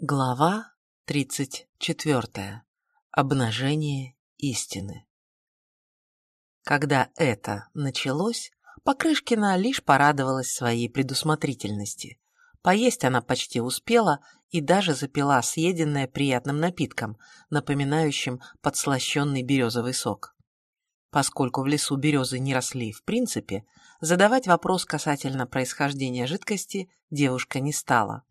Глава 34. Обнажение истины. Когда это началось, Покрышкина лишь порадовалась своей предусмотрительности. Поесть она почти успела и даже запила съеденное приятным напитком, напоминающим подслащенный березовый сок. Поскольку в лесу березы не росли в принципе, задавать вопрос касательно происхождения жидкости девушка не стала.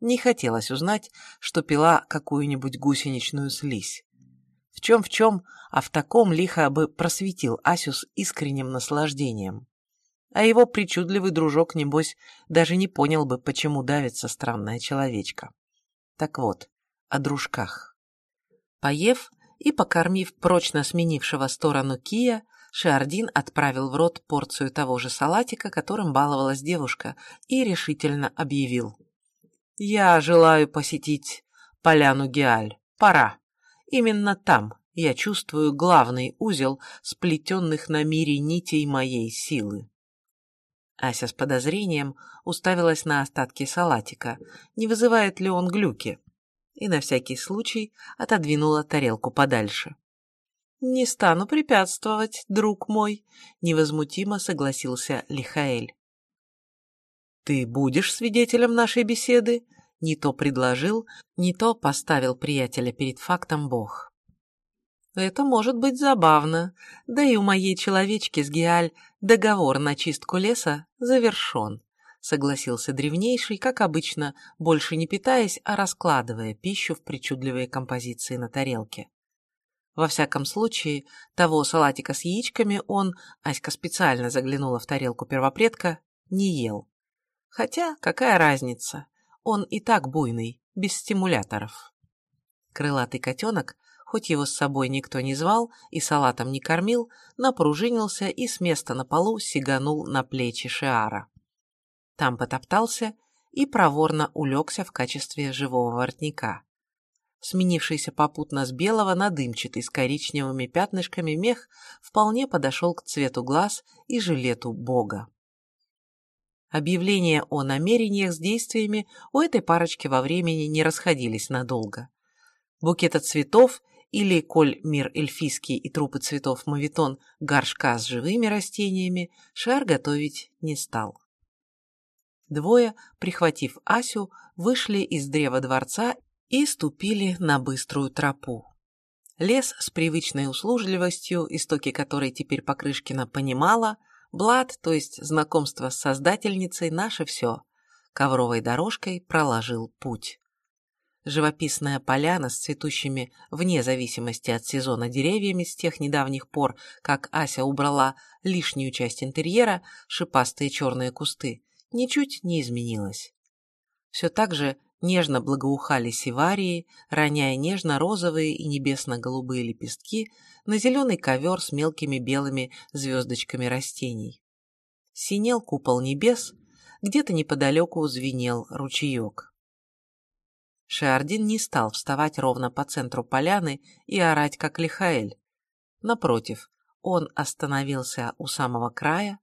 Не хотелось узнать, что пила какую-нибудь гусеничную слизь. В чем в чем, а в таком лихо бы просветил Асю с искренним наслаждением. А его причудливый дружок, небось, даже не понял бы, почему давится странная человечка. Так вот, о дружках. Поев и покормив прочно сменившего сторону Кия, Шиардин отправил в рот порцию того же салатика, которым баловалась девушка, и решительно объявил. «Я желаю посетить поляну Геаль. Пора. Именно там я чувствую главный узел сплетенных на мире нитей моей силы». Ася с подозрением уставилась на остатки салатика, не вызывает ли он глюки, и на всякий случай отодвинула тарелку подальше. «Не стану препятствовать, друг мой», — невозмутимо согласился Лихаэль. «Ты будешь свидетелем нашей беседы?» Не то предложил, не то поставил приятеля перед фактом Бог. Это может быть забавно, да и у моей человечки с Геаль договор на чистку леса завершен, согласился древнейший, как обычно, больше не питаясь, а раскладывая пищу в причудливые композиции на тарелке. Во всяком случае, того салатика с яичками он, Аська специально заглянула в тарелку первопредка, не ел. Хотя, какая разница, он и так буйный, без стимуляторов. Крылатый котенок, хоть его с собой никто не звал и салатом не кормил, напружинился и с места на полу сиганул на плечи Шиара. Там потоптался и проворно улегся в качестве живого воротника сменившийся попутно с белого на дымчатый с коричневыми пятнышками мех, вполне подошел к цвету глаз и жилету бога. Объявления о намерениях с действиями у этой парочки во времени не расходились надолго. Букета цветов или, коль мир эльфийский и трупы цветов мавитон, горшка с живыми растениями, Шар готовить не стал. Двое, прихватив Асю, вышли из древа дворца и ступили на быструю тропу. Лес с привычной услужливостью, истоки которой теперь Покрышкина понимала, Блад, то есть знакомство с создательницей, наше все, ковровой дорожкой проложил путь. Живописная поляна с цветущими вне зависимости от сезона деревьями с тех недавних пор, как Ася убрала лишнюю часть интерьера, шипастые черные кусты, ничуть не изменилась. Все так же нежно благоухали сиварии, роняя нежно-розовые и небесно-голубые лепестки на зеленый ковер с мелкими белыми звездочками растений. Синел купол небес, где-то неподалеку звенел ручеек. Шиардин не стал вставать ровно по центру поляны и орать, как Лихаэль. Напротив, он остановился у самого края,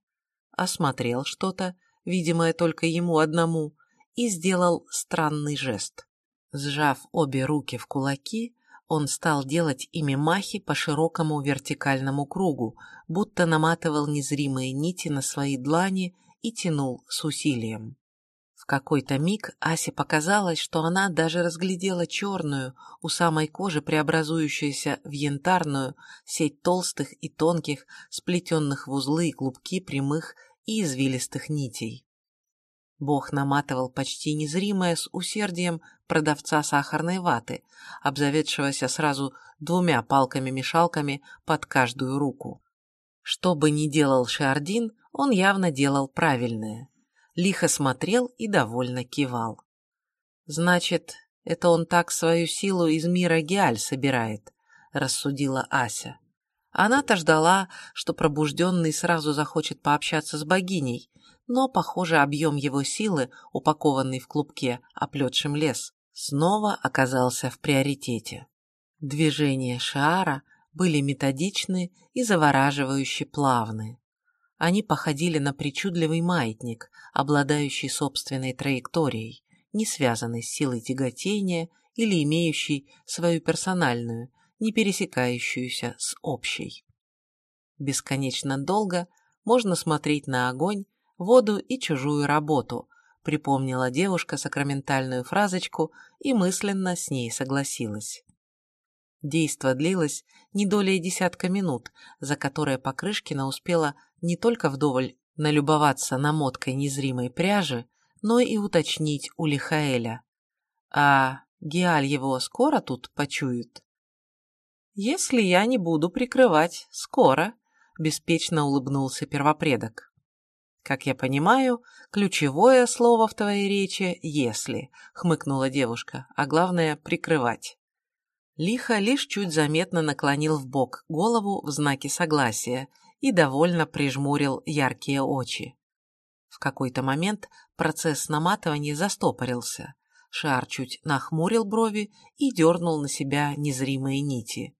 осмотрел что-то, видимое только ему одному, и сделал странный жест. Сжав обе руки в кулаки, он стал делать ими махи по широкому вертикальному кругу, будто наматывал незримые нити на свои длани и тянул с усилием. В какой-то миг Асе показалось, что она даже разглядела черную, у самой кожи преобразующуюся в янтарную, сеть толстых и тонких, сплетенных в узлы и клубки прямых и извилистых нитей. Бог наматывал почти незримое с усердием продавца сахарной ваты, обзаведшегося сразу двумя палками-мешалками под каждую руку. Что бы ни делал Шиардин, он явно делал правильное. Лихо смотрел и довольно кивал. «Значит, это он так свою силу из мира Геаль собирает», — рассудила Ася. Она-то ждала, что пробужденный сразу захочет пообщаться с богиней, но, похоже, объем его силы, упакованный в клубке, оплетшим лес, снова оказался в приоритете. Движения Шиара были методичны и завораживающе плавны. Они походили на причудливый маятник, обладающий собственной траекторией, не связанной с силой тяготения или имеющей свою персональную, не пересекающуюся с общей. Бесконечно долго можно смотреть на огонь, воду и чужую работу, припомнила девушка сакраментальную фразочку и мысленно с ней согласилась. Действо длилось не долей десятка минут, за которые Покрышкина успела не только вдоволь налюбоваться намоткой незримой пряжи, но и уточнить у Лихаэля. А Геаль его скоро тут почует? Если я не буду прикрывать, скоро, беспечно улыбнулся первопредок. Как я понимаю, ключевое слово в твоей речи «если», хмыкнула девушка, а главное — прикрывать. Лихо лишь чуть заметно наклонил в бок голову в знаке согласия и довольно прижмурил яркие очи. В какой-то момент процесс наматывания застопорился. Шар чуть нахмурил брови и дернул на себя незримые нити.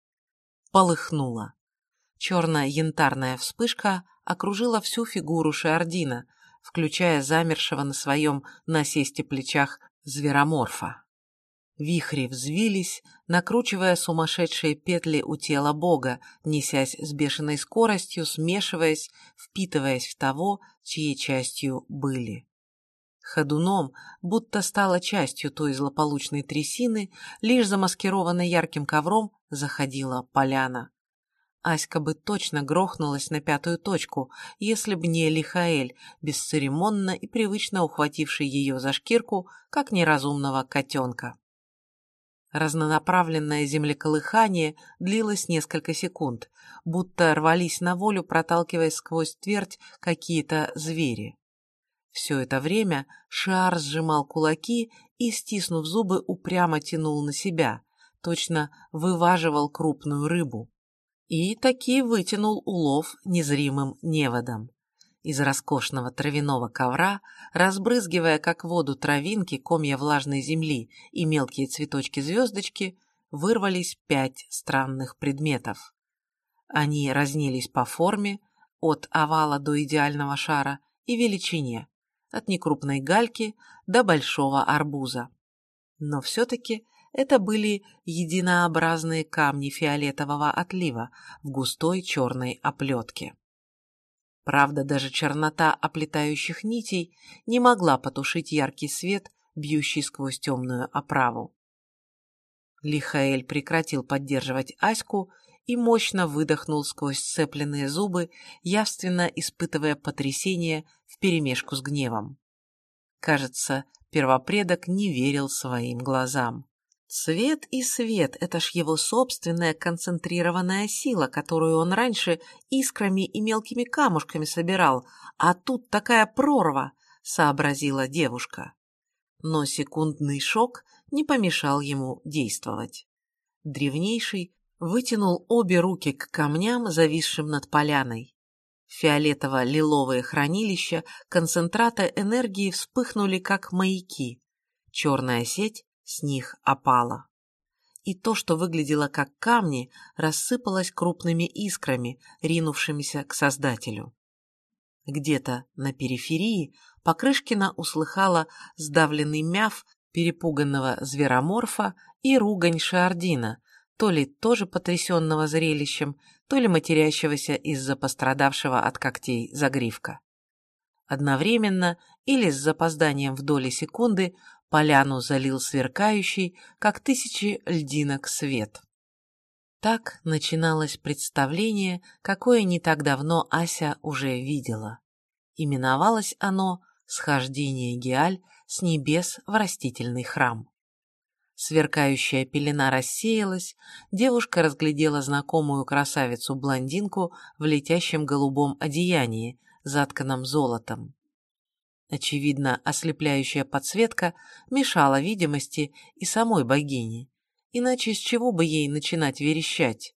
Полыхнуло. Черная янтарная вспышка окружила всю фигуру Шиардина, включая замершего на своем насесте плечах звероморфа. Вихри взвились, накручивая сумасшедшие петли у тела бога, несясь с бешеной скоростью, смешиваясь, впитываясь в того, чьей частью были. Ходуном, будто стала частью той злополучной трясины, лишь замаскированной ярким ковром, заходила поляна. Аська бы точно грохнулась на пятую точку, если б не Лихаэль, бесцеремонно и привычно ухвативший ее за шкирку, как неразумного котенка. Разнонаправленное землеколыхание длилось несколько секунд, будто рвались на волю, проталкиваясь сквозь твердь какие-то звери. Все это время Шиар сжимал кулаки и, стиснув зубы, упрямо тянул на себя, точно вываживал крупную рыбу и таки вытянул улов незримым неводом. Из роскошного травяного ковра, разбрызгивая как воду травинки, комья влажной земли и мелкие цветочки-звездочки, вырвались пять странных предметов. Они разнились по форме, от овала до идеального шара, и величине, от некрупной гальки до большого арбуза. Но все-таки это были единообразные камни фиолетового отлива в густой черной оплетке. Правда, даже чернота оплетающих нитей не могла потушить яркий свет, бьющий сквозь темную оправу. Лихаэль прекратил поддерживать Аську и мощно выдохнул сквозь сцепленные зубы, явственно испытывая потрясение вперемешку с гневом. Кажется, первопредок не верил своим глазам. Свет и свет – это ж его собственная концентрированная сила, которую он раньше искрами и мелкими камушками собирал, а тут такая прорва, сообразила девушка. Но секундный шок не помешал ему действовать. Древнейший вытянул обе руки к камням, зависшим над поляной. Фиолетово-лиловые хранилища концентрата энергии вспыхнули, как маяки. Черная сеть с них опала. И то, что выглядело как камни, рассыпалось крупными искрами, ринувшимися к Создателю. Где-то на периферии Покрышкина услыхала сдавленный мяв перепуганного звероморфа и ругань Шардина, то ли тоже потрясенного зрелищем, то ли матерящегося из-за пострадавшего от когтей загривка. Одновременно или с запозданием в доли секунды Поляну залил сверкающий, как тысячи льдинок, свет. Так начиналось представление, какое не так давно Ася уже видела. Именовалось оно «Схождение Геаль с небес в растительный храм». Сверкающая пелена рассеялась, девушка разглядела знакомую красавицу-блондинку в летящем голубом одеянии, затканном золотом. Очевидно, ослепляющая подсветка мешала видимости и самой богине. Иначе с чего бы ей начинать верещать?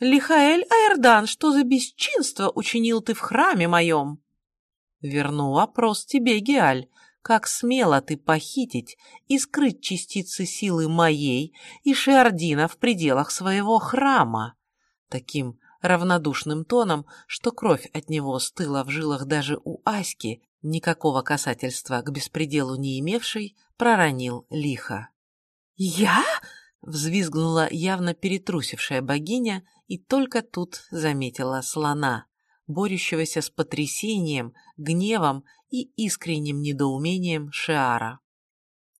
«Лихаэль Аэрдан, что за бесчинство учинил ты в храме моем?» «Верну вопрос тебе, Геаль. Как смело ты похитить и скрыть частицы силы моей и Шиардина в пределах своего храма?» Таким равнодушным тоном, что кровь от него стыла в жилах даже у Аськи, никакого касательства к беспределу не имевшей, проронил лихо. «Я?» — взвизгнула явно перетрусившая богиня и только тут заметила слона, борющегося с потрясением, гневом и искренним недоумением Шиара.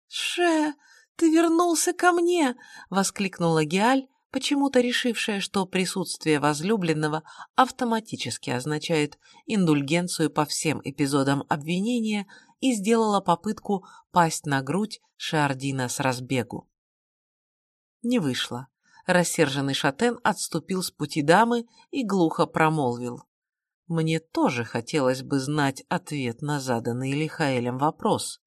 «Ше, ты вернулся ко мне!» — воскликнула Геаль, почему-то решившая, что присутствие возлюбленного автоматически означает индульгенцию по всем эпизодам обвинения и сделала попытку пасть на грудь Шиардина с разбегу. Не вышло. Рассерженный шатен отступил с пути дамы и глухо промолвил. Мне тоже хотелось бы знать ответ на заданный Лихаэлем вопрос.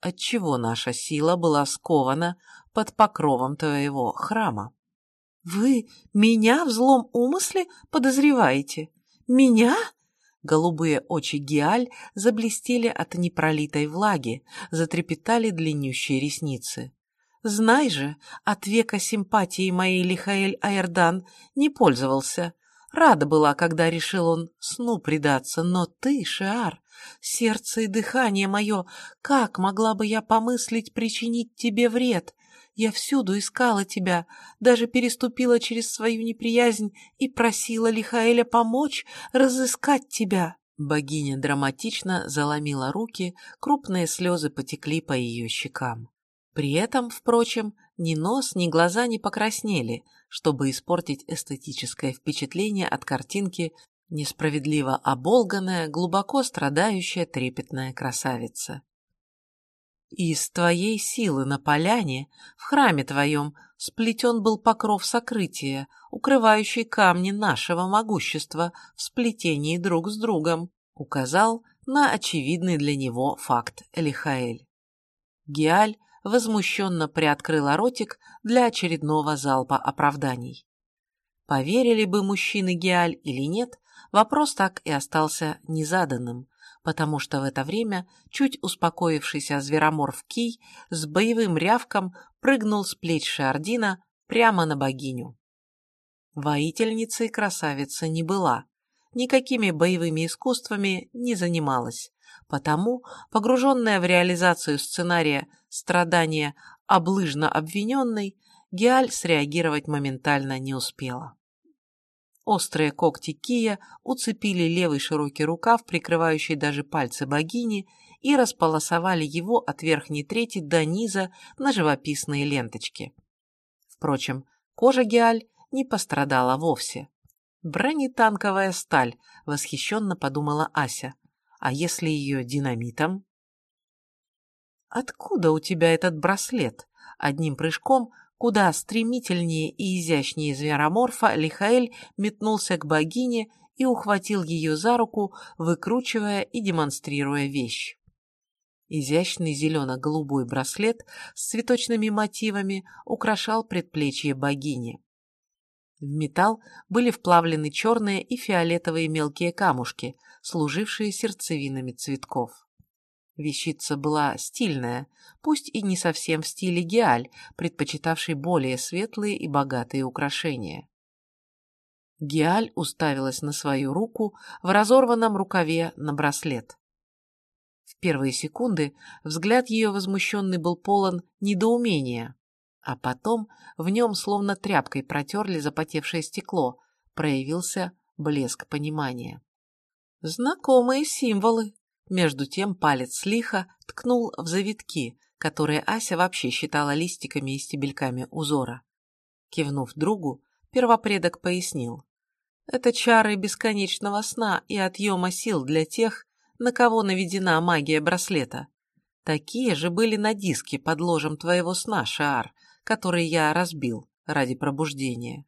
Отчего наша сила была скована под покровом твоего храма? «Вы меня в злом умысле подозреваете? Меня?» Голубые очи Гиаль заблестели от непролитой влаги, затрепетали длиннющие ресницы. «Знай же, от века симпатии моей Лихаэль Айрдан не пользовался. Рада была, когда решил он сну предаться, но ты, Шиар, сердце и дыхание мое, как могла бы я помыслить причинить тебе вред? Я всюду искала тебя, даже переступила через свою неприязнь и просила Лихаэля помочь разыскать тебя». Богиня драматично заломила руки, крупные слезы потекли по ее щекам. При этом, впрочем, ни нос, ни глаза не покраснели, чтобы испортить эстетическое впечатление от картинки несправедливо оболганная, глубоко страдающая трепетная красавица. Из твоей силы на поляне, в храме твоем, сплетен был покров сокрытия, укрывающий камни нашего могущества в сплетении друг с другом, указал на очевидный для него факт Элихаэль. Гиаль возмущенно приоткрыла ротик для очередного залпа оправданий. Поверили бы мужчины Гиаль или нет, вопрос так и остался незаданным, потому что в это время чуть успокоившийся звероморф Кий с боевым рявком прыгнул с плеч Шиардина прямо на богиню. Воительницей красавица не была, никакими боевыми искусствами не занималась, потому, погруженная в реализацию сценария страдания облыжно обвиненной, Геаль среагировать моментально не успела. Острые когти Кия уцепили левый широкий рукав, прикрывающий даже пальцы богини, и располосовали его от верхней трети до низа на живописные ленточки. Впрочем, кожа Геаль не пострадала вовсе. «Бронетанковая сталь», — восхищенно подумала Ася. «А если ее динамитом?» «Откуда у тебя этот браслет?» Одним прыжком Куда стремительнее и изящнее звероморфа Лихаэль метнулся к богине и ухватил ее за руку, выкручивая и демонстрируя вещь. Изящный зелено-голубой браслет с цветочными мотивами украшал предплечье богини. В металл были вплавлены черные и фиолетовые мелкие камушки, служившие сердцевинами цветков. Вещица была стильная, пусть и не совсем в стиле геаль, предпочитавший более светлые и богатые украшения. Геаль уставилась на свою руку в разорванном рукаве на браслет. В первые секунды взгляд ее возмущенный был полон недоумения, а потом в нем словно тряпкой протерли запотевшее стекло, проявился блеск понимания. «Знакомые символы», между тем палец лихо ткнул в завитки, которые Ася вообще считала листиками и стебельками узора. Кивнув другу, первопредок пояснил. Это чары бесконечного сна и отъема сил для тех, на кого наведена магия браслета. Такие же были на диске под ложем твоего сна, Шаар, который я разбил ради пробуждения.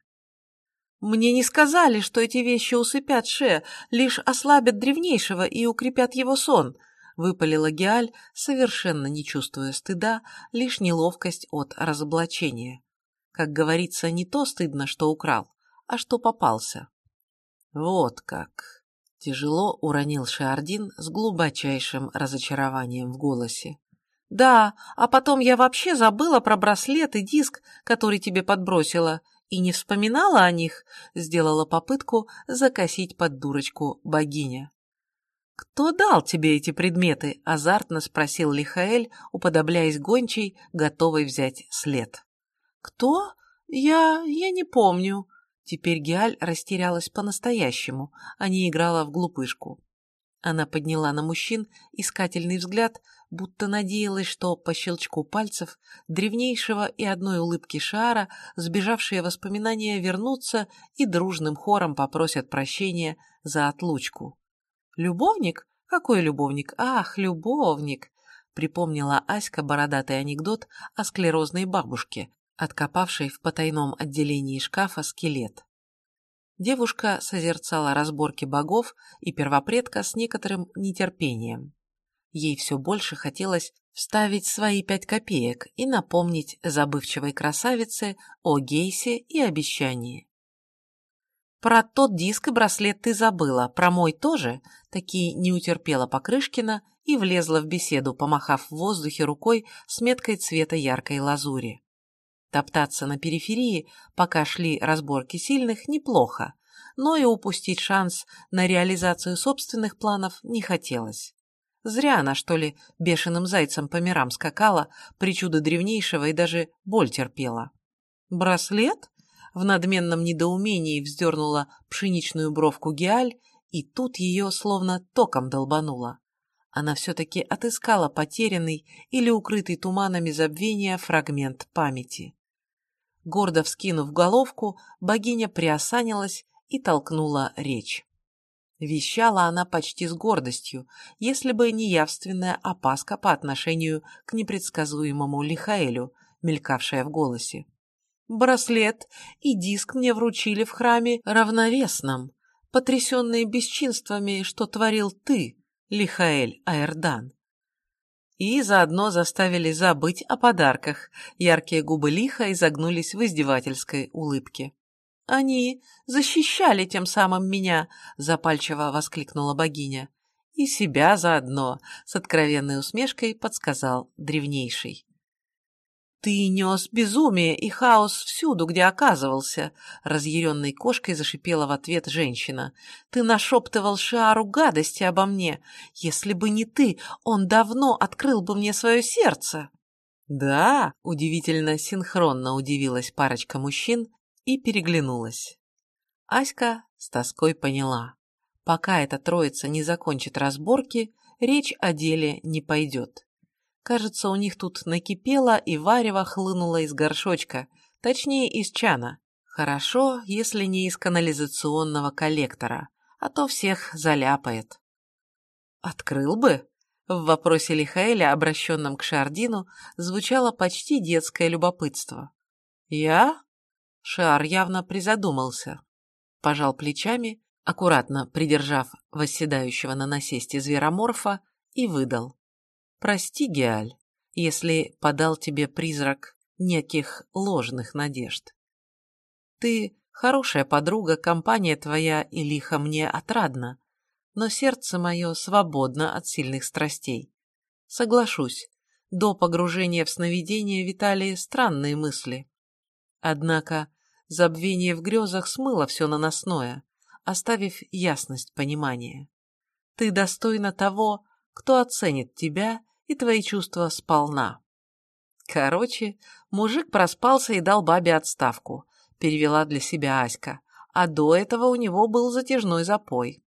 Мне не сказали, что эти вещи усыпят Ше, лишь ослабят древнейшего и укрепят его сон, выпалила Геаль, совершенно не чувствуя стыда, лишь неловкость от разоблачения. Как говорится, не то стыдно, что украл, а что попался. Вот как. Тяжело уронил Шиардин с глубочайшим разочарованием в голосе. «Да, а потом я вообще забыла про браслет и диск, который тебе подбросила и не вспоминала о них, сделала попытку закосить под дурочку богиня. «Кто дал тебе эти предметы?» – азартно спросил Лихаэль, уподобляясь гончей, готовой взять след. «Кто? Я... я не помню». Теперь Геаль растерялась по-настоящему, а не играла в глупышку. Она подняла на мужчин искательный взгляд, будто надеялась, что по щелчку пальцев древнейшего и одной улыбки Шара сбежавшие воспоминания вернутся и дружным хором попросят прощения за отлучку. «Любовник? Какой любовник? Ах, любовник!» припомнила Аська бородатый анекдот о склерозной бабушке, откопавшей в потайном отделении шкафа скелет. Девушка созерцала разборки богов и первопредка с некоторым нетерпением. Ей все больше хотелось вставить свои пять копеек и напомнить забывчивой красавице о Гейсе и обещании. «Про тот диск и браслет ты забыла, про мой тоже?» Таки не утерпела Покрышкина и влезла в беседу, помахав в воздухе рукой с меткой цвета яркой лазури. Топтаться на периферии, пока шли разборки сильных, неплохо, но и упустить шанс на реализацию собственных планов не хотелось. Зря она, что ли, бешеным зайцем по мирам скакала, причуды древнейшего и даже боль терпела. «Браслет?» В надменном недоумении вздернула пшеничную бровку Геаль, и тут ее словно током долбануло. Она все-таки отыскала потерянный или укрытый туманами забвения фрагмент памяти. Гордо вскинув головку, богиня приосанилась и толкнула речь. Вещала она почти с гордостью, если бы не явственная опаска по отношению к непредсказуемому Лихаэлю, мелькавшая в голосе. «Браслет и диск мне вручили в храме равновесном, потрясенные бесчинствами, что творил ты, Лихаэль Аэрдан и заодно заставили забыть о подарках. Яркие губы лиха изогнулись в издевательской улыбке. «Они защищали тем самым меня!» — запальчиво воскликнула богиня. «И себя заодно!» — с откровенной усмешкой подсказал древнейший. «Ты нес безумие и хаос всюду, где оказывался», — разъяренной кошкой зашипела в ответ женщина. «Ты нашептывал Шиару гадости обо мне. Если бы не ты, он давно открыл бы мне свое сердце». «Да», — удивительно синхронно удивилась парочка мужчин и переглянулась. Аська с тоской поняла. Пока эта троица не закончит разборки, речь о деле не пойдет. Кажется, у них тут накипело и варево хлынуло из горшочка, точнее, из чана. Хорошо, если не из канализационного коллектора, а то всех заляпает. «Открыл бы?» В вопросе Лихаэля, обращенном к Шардину, звучало почти детское любопытство. «Я?» Шар явно призадумался. Пожал плечами, аккуратно придержав восседающего на насесте звероморфа, и выдал. Прости, Геаль, если подал тебе призрак неких ложных надежд. Ты хорошая подруга, компания твоя и лихо мне отрадна, но сердце мое свободно от сильных страстей. Соглашусь, до погружения в сновидение витали странные мысли. Однако забвение в грезах смыло все наносное, оставив ясность понимания. Ты достойна того, кто оценит тебя и твои чувства сполна. Короче, мужик проспался и дал бабе отставку, перевела для себя Аська, а до этого у него был затяжной запой.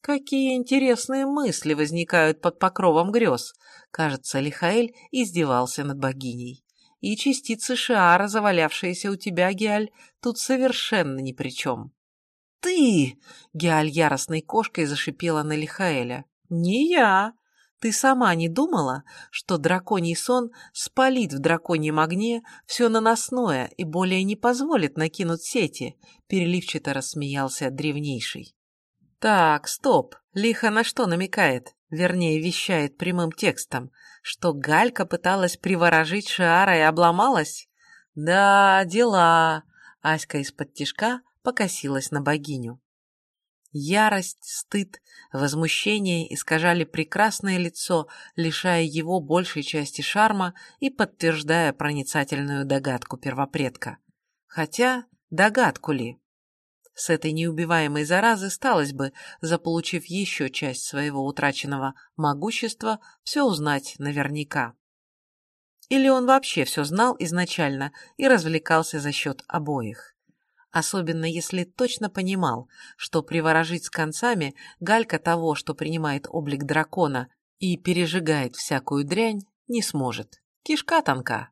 Какие интересные мысли возникают под покровом грез, кажется, Лихаэль издевался над богиней. И частицы Шиара, завалявшиеся у тебя, Геаль, тут совершенно ни при чем. «Ты!» — Геаль яростной кошкой зашипела на Лихаэля. «Не я!» Ты сама не думала, что драконий сон спалит в драконьем огне все наносное и более не позволит накинуть сети?» Переливчато рассмеялся древнейший. «Так, стоп. Лихо на что намекает? Вернее, вещает прямым текстом, что Галька пыталась приворожить Шиара и обломалась? Да, дела!» Аська из-под тишка покосилась на богиню. Ярость, стыд, возмущение искажали прекрасное лицо, лишая его большей части шарма и подтверждая проницательную догадку первопредка. Хотя, догадку ли? С этой неубиваемой заразы сталось бы, заполучив еще часть своего утраченного могущества, все узнать наверняка. Или он вообще все знал изначально и развлекался за счет обоих. Особенно если точно понимал, что приворожить с концами галька того, что принимает облик дракона и пережигает всякую дрянь, не сможет. Кишка тонка.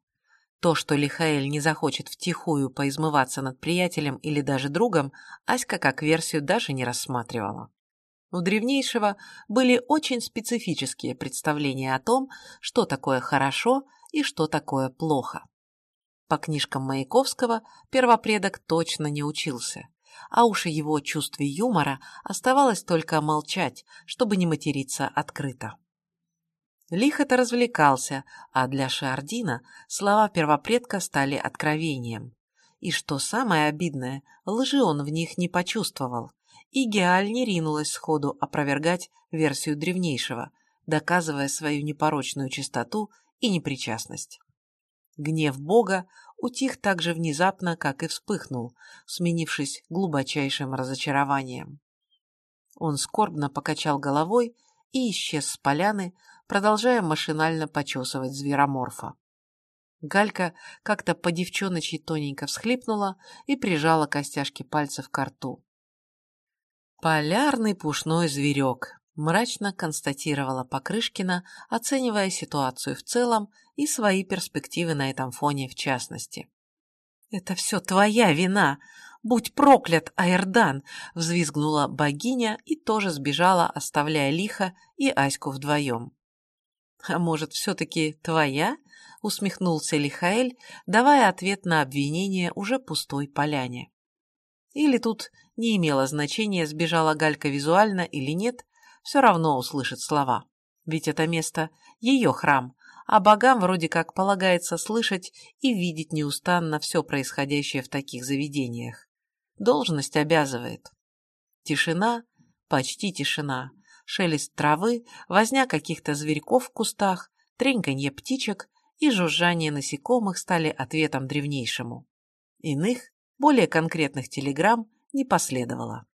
То, что Лихаэль не захочет втихую поизмываться над приятелем или даже другом, Аська как версию даже не рассматривала. У древнейшего были очень специфические представления о том, что такое хорошо и что такое плохо. По книжкам Маяковского первопредок точно не учился, а уж его чувстве юмора оставалось только молчать, чтобы не материться открыто. Лихо-то развлекался, а для Шардина слова первопредка стали откровением. И что самое обидное, лжи он в них не почувствовал, и Геаль не ринулась сходу опровергать версию древнейшего, доказывая свою непорочную чистоту и непричастность. Гнев Бога утих так же внезапно, как и вспыхнул, сменившись глубочайшим разочарованием. Он скорбно покачал головой и исчез с поляны, продолжая машинально почесывать звероморфа. Галька как-то по девчоночьи тоненько всхлипнула и прижала костяшки пальцев к рту. «Полярный пушной зверек», — мрачно констатировала Покрышкина, оценивая ситуацию в целом и свои перспективы на этом фоне в частности. «Это все твоя вина! Будь проклят, Аэрдан!» — взвизгнула богиня и тоже сбежала, оставляя Лиха и Аську вдвоем. «А может, все-таки твоя?» — усмехнулся Лихаэль, давая ответ на обвинение уже пустой поляне. Или тут не имело значения, сбежала Галька визуально или нет, все равно услышит слова. Ведь это место — ее храм, а богам вроде как полагается слышать и видеть неустанно все происходящее в таких заведениях. Должность обязывает. Тишина, почти тишина, шелест травы, возня каких-то зверьков в кустах, треньканье птичек и жужжание насекомых стали ответом древнейшему. Иных, более конкретных телеграмм не последовало.